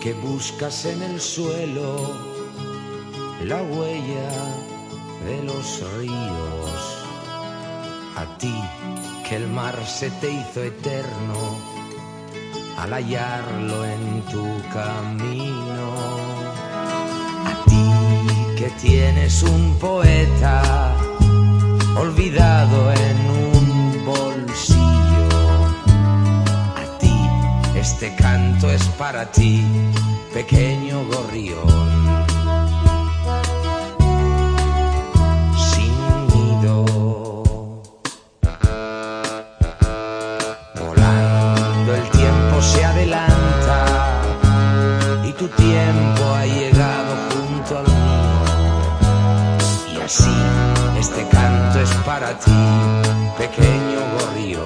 que buscas en el suelo la huella de los ríos. A ti que el mar se te hizo eterno al hallarlo en tu camino. A ti que tienes un poeta este canto es para ti, pequeño gorrión. Sin nido. Volando el tiempo se adelanta y tu tiempo ha llegado junto al mío. Y así este canto es para ti, pequeño gorrión.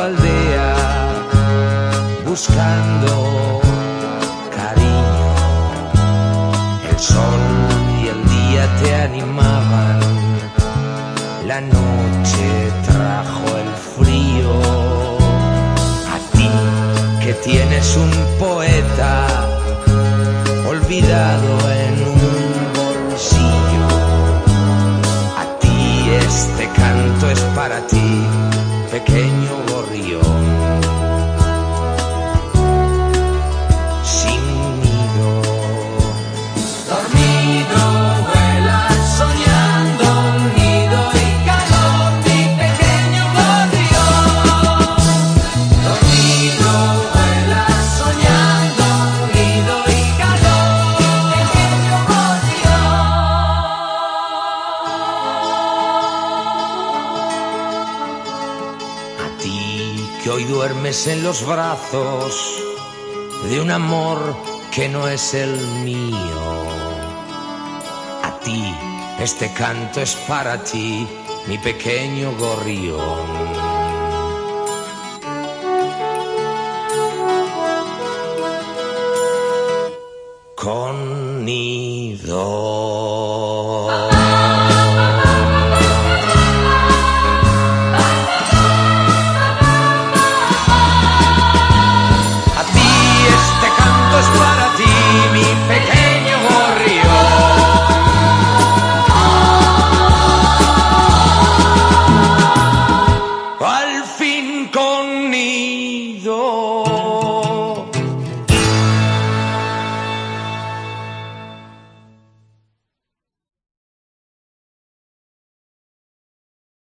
Aldea buscando cariño. El sol y el día te animaban, la noche trajo el frío. A ti que tienes un poeta olvidado en un bolsillo. A ti este canto es para ti, pequeño que hoy duermes en los brazos de un amor que no es el mío. A ti este canto es para ti, mi pequeño gorrión. Con nido. sin.